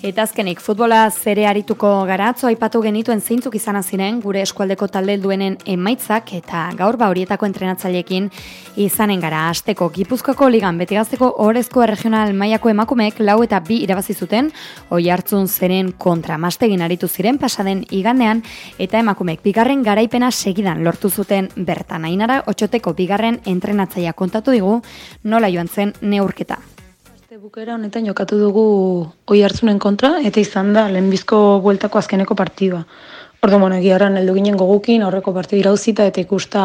Eta azkenik, futbola zere harituko garatzo aipatu genituen zeintzuk izan ziren gure eskualdeko talde duenen emaitzak eta gaur ba horietako entrenatzailekin izanen gara. Asteko Gipuzkoako ligan beti gazteko horrezko regional mailako emakumeek lau eta bi irabazi zuten oi hartzun zeren kontra mastegin aritu ziren pasaden igandean eta emakumeek bigarren garaipena segidan lortu zuten bertan. Ainara, otxoteko bigarren entrenatzaia kontatu digu nola joan zen neurketa. Bukera honetan jokatu dugu oi hartzunen kontra, eta izan da lehenbizko bueltako azkeneko partidua. Ordo, bueno, egiarran heldu ginen gogukin, aurreko partidu irauzita, eta ikusta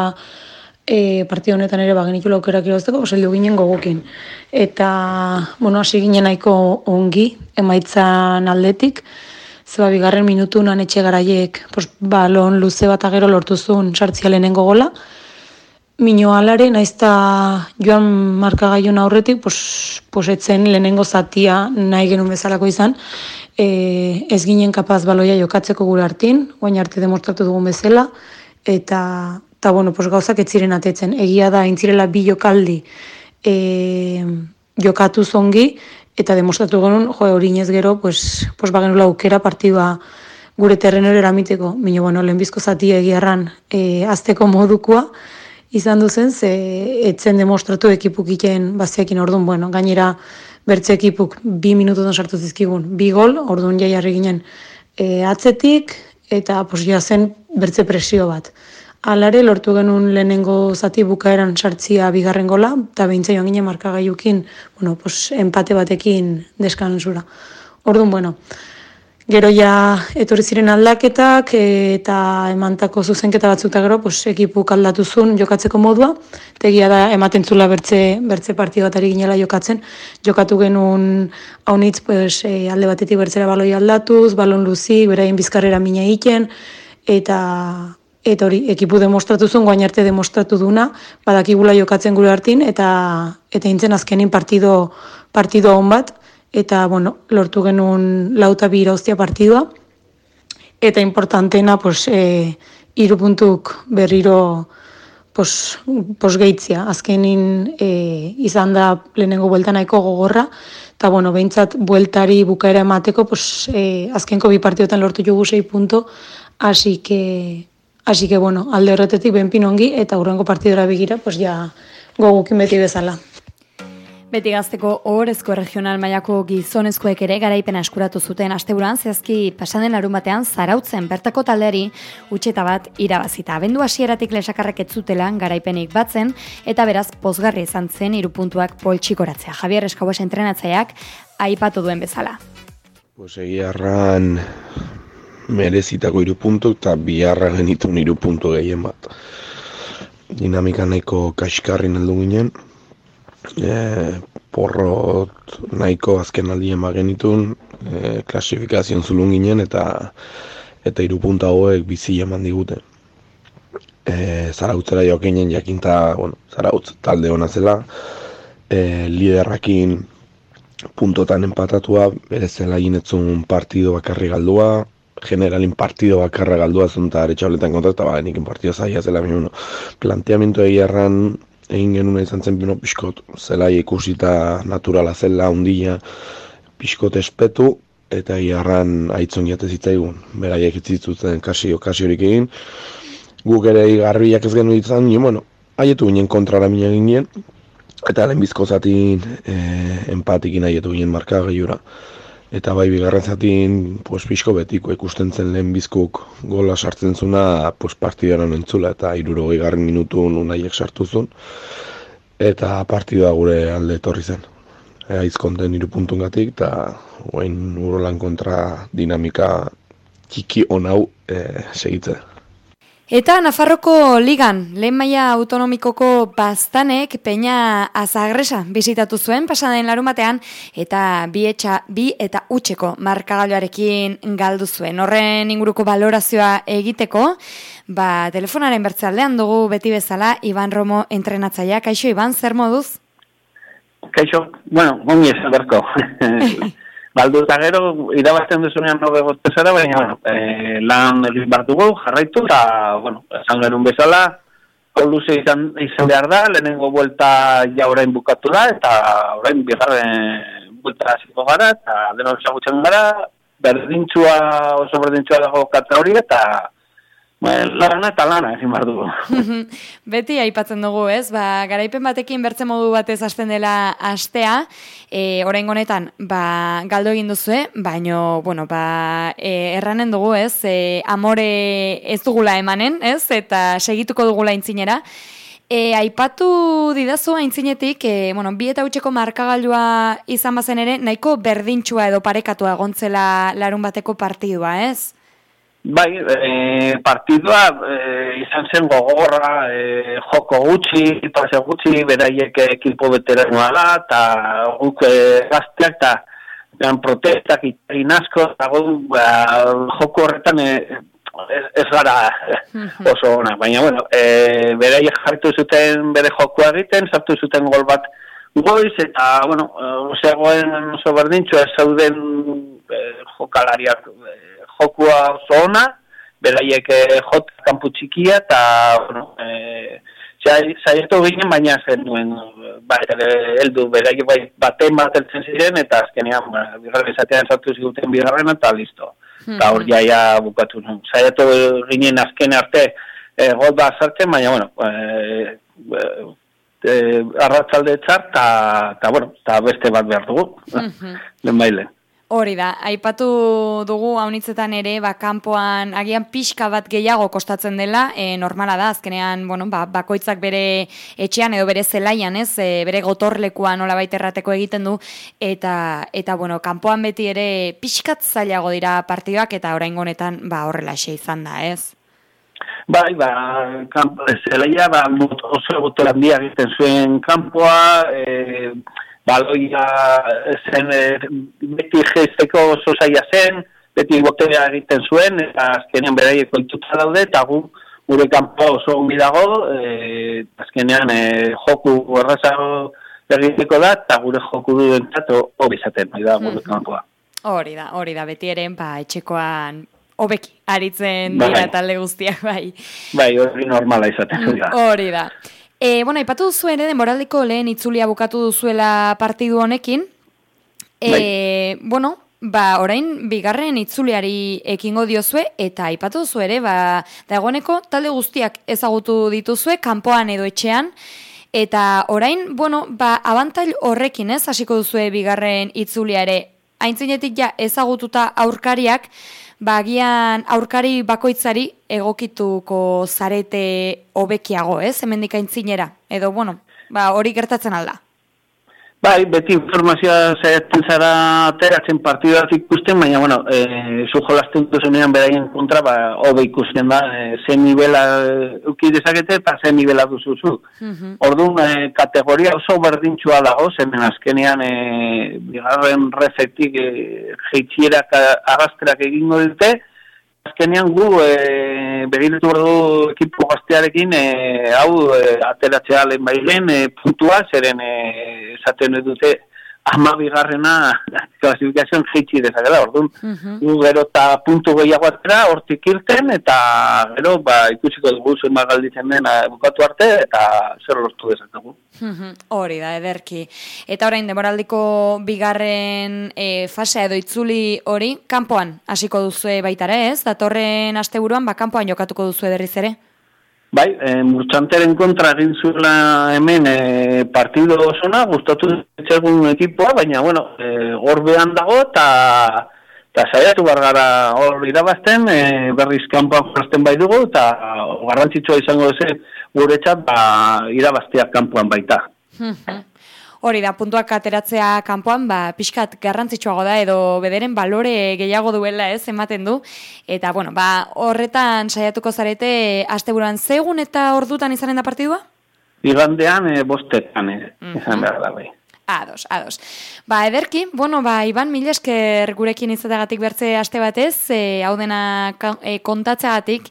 e, partidu honetan ere bagenitu laukerak irauzteko, pues heldu ginen gogukin. Eta, bueno, hasi ginen nahiko ongi, emaitzan aldetik, zeba bigarren minutu nan etxe garaiek, pues, balon luze bat agero lortuzun sartzia lehenengo gola, Mino alare, naizta joan markagaiun aurretik, pos, posetzen lehenengo zatia nahi genuen bezalako izan, e, ez ginen kapaz baloia jokatzeko gure hartin, guain arte demostratu dugun bezala, eta, eta bueno, pos, gauzak ez ziren atetzen. Egia da, intzirela bi jokaldi e, jokatu zongi, eta demostratu genuen, jo, hori gero, pues, pues bagenula aukera partidua gure terrenero eramiteko. Mino, bueno, lehenbizko zatia egiarran e, azteko modukoa, izan duzen, ze etzen demostratu ekipuk iten baziekin orduan, bueno, gainera bertze ekipuk bi minututan sartu zizkigun, bi gol, orduan jai harri ginen e, atzetik, eta pos, zen bertze presio bat. Alare, lortu genuen lehenengo zati bukaeran sartzia bigarren gola, eta behintzen joan ginen markagaiukin, bueno, pos, empate batekin deskansura. Orduan, bueno, Gero ja etorri ziren aldaketak eta emantako zuzenketa batzuk eta gero pues, ekipuk aldatu zuen jokatzeko modua. Tegia da ematen zula bertze, bertze partio bat ginela jokatzen. Jokatu genuen haunitz pues, e, alde batetik bertzera baloi aldatuz, balon luzi, beraien bizkarrera mina egiten, eta eta hori ekipu demostratu zuen, guain arte demostratu duna, badakigula jokatzen gure hartin, eta eta intzen azkenin partido, partido hon bat eta bueno, lortu genuen lauta bi irauztia partidua, eta importantena pues, e, irupuntuk berriro pos, pos gehitzia. Azkenin e, izan da lehenengo buelta nahiko gogorra, eta bueno, behintzat bueltari bukaera emateko, pos, e, azkenko bi partiotan lortu jugu sei punto, hasi que, hasi que bueno, alde horretetik benpin ongi, eta urrengo partidora begira, pues ja gogukin beti bezala. Beti gazteko ohorezko regional mailako gizonezkoek ere garaipen eskuratu zuten asteburan zehazki pasaden larun batean zarautzen bertako taldeari utxeta bat irabazita. Abendu hasieratik lesakarrek ez zutela garaipenik batzen eta beraz pozgarri izan zen irupuntuak poltsikoratzea. Javier Eskauas entrenatzaileak aipatu duen bezala. Pues egiarran merezitako irupuntu eta biharra genitun irupuntu gehien bat. Dinamika nahiko kaskarri heldu ginen, e, porrot nahiko azken aldien bagenitun, e, klasifikazion zulun ginen eta eta irupunta hauek bizi eman digute. E, zarautzera jokinen jakinta, bueno, zarautz talde hona zela, e, liderrakin puntotan empatatua, bere zela ginetzun partido bakarri galdua, generalin partido bakarra galdua zunta aretxabletan kontra, eta ba, nikin partido zaila zela, planteamentu egiarran egin genuen izan zen bino pixkot zelai ikusita naturala zela ondila pixkot espetu eta iarran aitzon jate zitzaigun. Beraiek itzitzutzen kasi okasi horik egin. Guk ere garbiak ez genuen izan nio, bueno, haietu ginen kontrara mina ginen eta lehenbizko zatin e, empatikin haietu ginen marka gehiura eta bai bigarren zatin pues, pixko betiko ikusten zen lehen bizkuk gola sartzen zuna pues, partidaren entzula eta iruro garren minutu nunaiek sartu zuen eta partidua gure alde etorri zen. Aiz konten iru puntun gatik eta guain urolan kontra dinamika txiki onau e, segitzen. Eta Nafarroko ligan, lehen maia autonomikoko bastanek peina azagresa bizitatu zuen pasaden larumatean eta bi, etxa, bi eta utxeko markagailuarekin galdu zuen. Horren inguruko balorazioa egiteko, ba, telefonaren bertzaldean dugu beti bezala Iban Romo entrenatzaia. Kaixo, Iban, zer moduz? Kaixo, bueno, ongi berko. baldu eta gero, irabazten duzunean nobe zara, baina, bueno, e, lan egin bat dugu, jarraitu, eta, bueno, esan gerun bezala, luze izan, izan behar da, lehenengo buelta ja orain bukatu da, eta orain bigarren buelta hasiko gara, eta denok ezagutzen gara, berdintxua, oso berdintxua dago kata hori, eta lana eta lana egin behar dugu. Beti aipatzen dugu, ez? Ba, garaipen batekin bertze modu batez hasten dela astea, e, orain honetan, ba, galdo egin duzu, baino, bueno, ba, e, erranen dugu, ez? E, amore ez dugula emanen, ez? Eta segituko dugula intzinera. E, aipatu didazu aintzinetik, e, bueno, bi eta utxeko markagailua izan bazen ere, nahiko berdintxua edo parekatua gontzela larun bateko partidua, ez? Bai, e, partidua e, izan zen gogorra, e, joko gutxi, pase gutxi, beraiek ekipo veteranoa da, eta guk e, gazteak, eta gan protestak itagin asko, eta ba, joko horretan e, ez, ez gara oso ona. Baina, bueno, e, beraiek jarritu zuten bere jokoa egiten, sartu zuten gol bat goiz, eta, bueno, oseagoen oso berdintxo, ez zauden e, jokalariak, e, jokua oso ona, beraiek eh, jot kanpu txikia, eta, bueno, e, zaitu ginen, baina zen duen, ba, eldu, beraiek bai, baten bat eltzen ziren, eta azkenean, ba, bigarren esatean zartu ziguten bigarren, eta listo. Eta hor jaia bukatu nuen. Zaitu ginen azken arte, e, got bat zartzen, baina, bueno, e, e, arratzalde txar, eta, bueno, eta beste bat behar dugu, mm -hmm. den baile. Hori da, aipatu dugu haunitzetan ere, ba, kanpoan agian pixka bat gehiago kostatzen dela, e, normala da, azkenean, bueno, ba, bakoitzak bere etxean edo bere zelaian, ez, e, bere gotorlekua nola baiterrateko egiten du, eta, eta bueno, kanpoan beti ere pixkat zailago dira partidoak, eta orain honetan ba, horrela izan da, ez? Bai, ba, kamp, zelaia, ba, oso gotoran dia egiten zuen kanpoa, e, baloia zen e, beti jesteko oso zaila zen, beti botea egiten zuen, eta azkenean beraiek kontutza daude, eta gu gure kanpo oso ongi dago, e, azkenean e, joku errazago egiteko da, eta gure joku duen zato hobi zaten, da, gure mm kanpoa. Hori da, hori da, beti eren, ba, etxekoan hobeki aritzen bai. dira talde guztiak, bai. Bai, hori normala izaten. Hori da. E, bueno, ipatu duzu ere, denboraldiko lehen itzulia bukatu duzuela partidu honekin. E, bai. Bueno, ba, orain, bigarren itzuliari ekingo diozue, eta ipatu duzu ere, ba, dagoeneko talde guztiak ezagutu dituzue, kanpoan edo etxean, eta orain, bueno, ba, abantail horrekin ez, hasiko duzue bigarren itzuliare, haintzinetik ja ezagututa aurkariak, bagian aurkari bakoitzari egokituko zarete hobekiago, ez? Hemendik aintzinera edo bueno, ba hori gertatzen alda. Bai, beti informazioa zaitzen zara ateratzen partiduak ikusten, baina, bueno, e, zu jolazten duzunean beraien kontra, ba, hobe ikusten da, e, zen nivela uki dezakete eta zen nivela duzuzu. Mm Orduan, e, kategoria oso berdintxua dago, zemen azkenean, e, bigarren refektik e, jeitxierak agazterak egingo dute, azkenean gu e, begiratu du ekipo gaztearekin e, hau e, ateratzea lehen bailen e, puntua, zeren e, esaten dute ama bigarrena klasifikazioan jeitsi dezakela, orduan, uh -huh. gero eta puntu gehiago atera, hortik irten, eta gero, ba, ikusiko dugu zuen magalditzen dena bukatu arte, eta zer lortu dezakegu. Hori da, ederki. Eta orain, demoraldiko bigarren e, fasea edo itzuli hori, kanpoan hasiko duzu baitare ez? Datorren asteburuan, ba, kanpoan jokatuko duzu ederriz ere? Bai, e, murtxanteren kontra egin zuela hemen e, partido osona, gustatu etxegun ekipoa, baina, bueno, e, gorbean dago, eta eta saiatu bargara hor irabazten, e, berriz kanpoan jazten bai dugu, eta garrantzitsua izango zen gure txat, ba, irabazteak kanpoan baita. Hori da, puntuak ateratzea kanpoan, ba, pixkat garrantzitsuago da, edo bederen balore gehiago duela ez, ematen du. Eta, bueno, ba, horretan saiatuko zarete, asteburuan zegun eta ordutan izanen da partidua? Igandean, e, bostetan, e, izan behar da, bai. Ados, ados. Ba, ederki, bueno, ba, Iban, mila esker gurekin izategatik bertze aste batez, e, hau dena e, kontatzeagatik,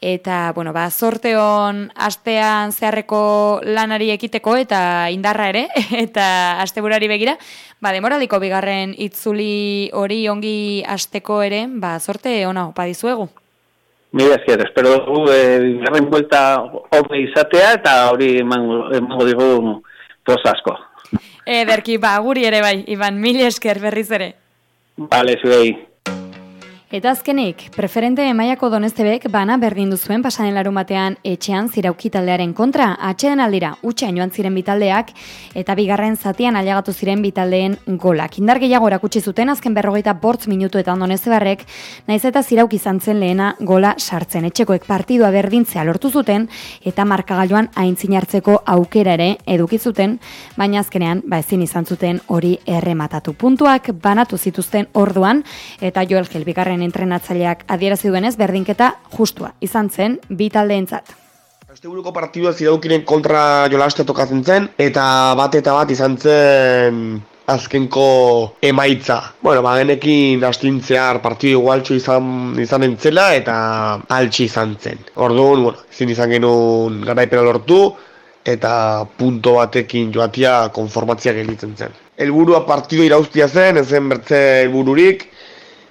eta, bueno, ba, sorte hon astean zeharreko lanari ekiteko, eta indarra ere, eta asteburari begira, ba, demoraliko bigarren itzuli hori ongi asteko ere, ba, sorte hona opa dizuegu. Mila esker, espero dugu, e, buelta hori izatea, eta hori emango digu tos asko. Ederki, ba, guri ere bai, Iban, mil esker berriz ere. Bale, zuei. Eta azkenik, preferente emaiako donestebek bana berdin duzuen pasanen larun batean etxean zirauki taldearen kontra, atxeden aldira, utxain joan ziren bitaldeak, eta bigarren zatian aliagatu ziren bitaldeen golak. Indar gehiago erakutsi zuten azken berrogeita bortz minutuetan donestebarrek, naiz eta zirauki izan zen lehena gola sartzen. Etxekoek partidua berdintzea lortu zuten, eta markagailuan aintzin hartzeko aukera ere edukizuten, baina azkenean, ba ezin izan zuten hori errematatu. Puntuak banatu zituzten orduan, eta Joel bigarren entrenatzaileak adierazi duenez berdinketa justua izan zen bi taldeentzat. Asteburuko partidua ziraukiren kontra jolaste tokatzen zen eta bat eta bat izan zen azkenko emaitza. Bueno, ba genekin astintzear partidu igualtxo izan izan entzela eta altxi izan zen. Orduan, bueno, ezin izan genuen garaipera lortu eta punto batekin joatia konformatzia gelditzen zen. Elburua partidu irauztia zen, ezen bertze helbururik,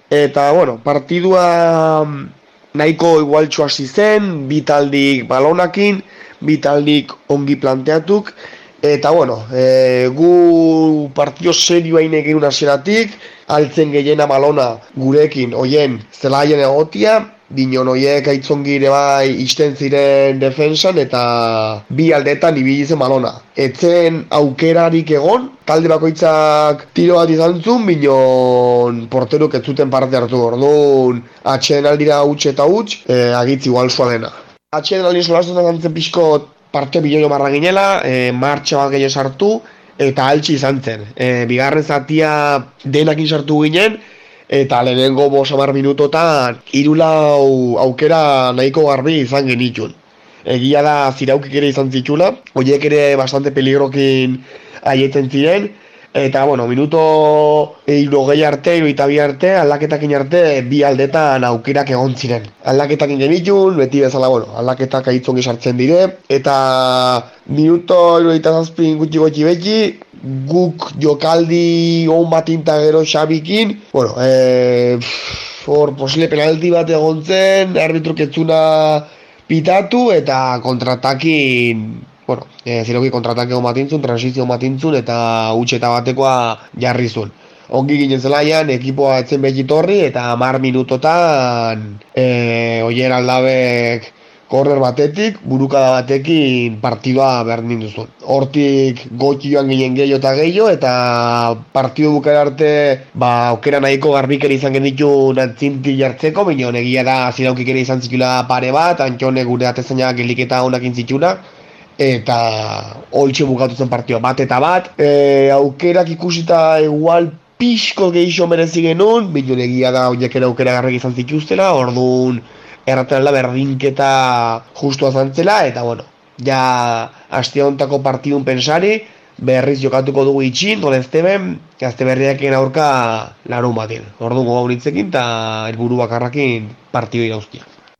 Eta, bueno, partidua mm, nahiko igualtxo hasi zen, bitaldik balonakin, bitaldik ongi planteatuk, eta, bueno, e, gu partido serioa egin hasieratik, altzen gehiena balona gurekin, oien, zelaien egotia, Dinon oiek aitzongire bai isten ziren defensan eta bi aldetan ibili zen balona. Etzen aukerarik egon, talde bakoitzak tiro bat izan zuen, binon porteruk ez zuten parte hartu orduan atxeden aldira huts eta huts, e, agitz igual zua dena. Atxeden aldira solaztu zantzen pixko parte biloi marra ginela, e, martxa bat gehiago sartu, eta altxi izan zen. E, bigarren zatia denakin sartu ginen, eta lehenengo bos amar minutotan irulau aukera nahiko garbi izan genitun. Egia da ziraukik ere izan zitula, horiek ere bastante peligrokin aietzen ziren, eta bueno, minuto eiro gehi arte, eiro bi arte, aldaketakin arte, bi aldetan aukerak egon ziren. Aldaketakin genitun, beti bezala, bueno, aldaketak aitzongi sartzen dire, eta minuto eiro eta zazpin gutxi gutxi beti, guk jokaldi on bat gero xabikin, bueno, e, for posile penalti bat egon zen, arbitruk etzuna pitatu eta kontratakin, bueno, e, ziroki kontratakin on bat intzun, transizio bat intzun eta utxeta batekoa jarri zuen. Ongi ginen zelaian, ekipoa etzen behitorri eta mar minutotan e, oier aldabek korner batetik, burukada batekin partidua berdin duzun. Hortik goti joan ginen gehiago eta gehiago, eta partidu bukara arte, ba, okera nahiko garbikera izan genitu nantzinti jartzeko, baina egia da ziraukik ere izan zikula pare bat, antxone gure atezainak geliketa honak intzituna, eta holtxe bukatu zen partidua bat eta bat. E, aukerak ikusita igual pixko gehiago merezi genuen, baina egia da ere aukera garrek izan zituztela, orduan, erraten ala berdinketa justua zantzela, eta bueno, ja hastia ontako partidun pensari, berriz jokatuko dugu itxin, dole ezteben, gazte berriaken aurka larun batin. Ordu goga eta elburu bakarrakin partidu irauztia.